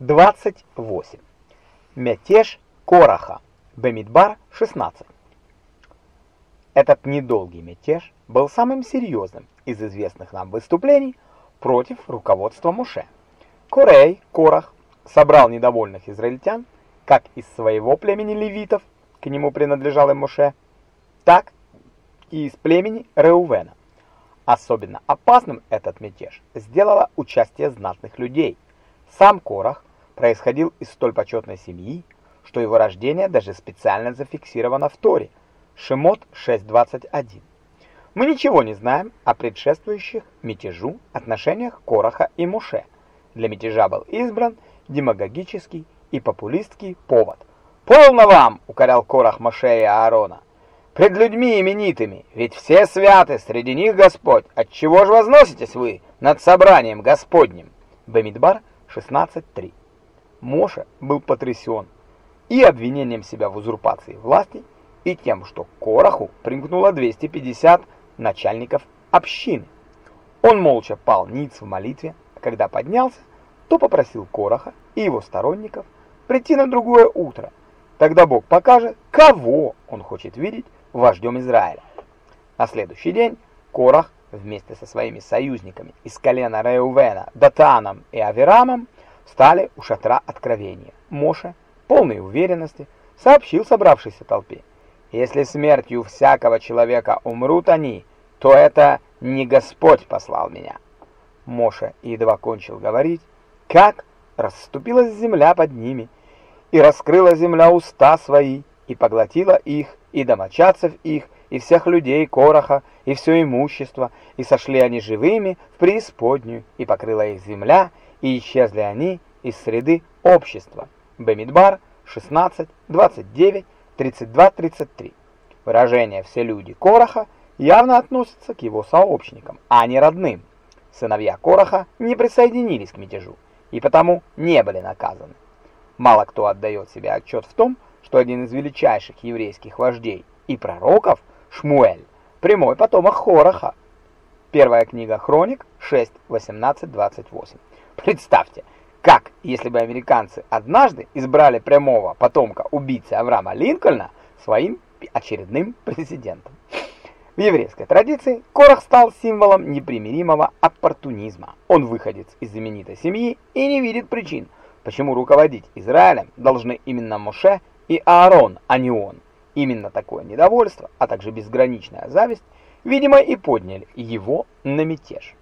28. Мятеж Кораха. Бемидбар 16. Этот недолгий мятеж был самым серьезным из известных нам выступлений против руководства Муше. Корей, Корах, собрал недовольных израильтян, как из своего племени левитов, к нему принадлежал и Муше, так и из племени Реувена. Особенно опасным этот мятеж сделало участие знатных людей. Сам Корах происходил из столь почетной семьи, что его рождение даже специально зафиксировано в Торе, Шемот 6.21. Мы ничего не знаем о предшествующих мятежу отношениях Кораха и Муше. Для мятежа был избран демагогический и популистский повод. «Полно вам!» — укорял Корах Моше и Аарона. «Пред людьми именитыми, ведь все святы, среди них Господь. Отчего же возноситесь вы над собранием Господним?» Бемидбар 16.3 Моше был потрясен и обвинением себя в узурпации власти, и тем, что к Кораху примкнуло 250 начальников общины. Он молча пал ниц в молитве, а когда поднялся, то попросил Кораха и его сторонников прийти на другое утро. Тогда Бог покажет, кого он хочет видеть вождем Израиля. На следующий день Корах вместе со своими союзниками из колена Реувена, Датаном и Аверамом Стали у шатра откровения. Моше, полной уверенности, сообщил собравшейся толпе. Если смертью всякого человека умрут они, то это не Господь послал меня. Моше едва кончил говорить, как расступилась земля под ними, и раскрыла земля уста свои, и поглотила их, и домочадцев их, и всех людей Короха, и все имущество, и сошли они живыми в преисподнюю, и покрыла их земля, и исчезли они из среды общества. Бемидбар 16, 29, 32, 33. Выражение «все люди Короха» явно относится к его сообщникам, а не родным. Сыновья Короха не присоединились к мятежу и потому не были наказаны. Мало кто отдает себе отчет в том, что один из величайших еврейских вождей и пророков, Шмуэль, прямой потомок Хороха. Первая книга Хроник 6, 18, 28. Представьте, как если бы американцы однажды избрали прямого потомка убийцы Авраама Линкольна своим очередным президентом. В еврейской традиции Корах стал символом непримиримого оппортунизма. Он выходец из знаменитой семьи и не видит причин, почему руководить Израилем должны именно Моше и Аарон, а не он. Именно такое недовольство, а также безграничная зависть, видимо, и подняли его на мятеж.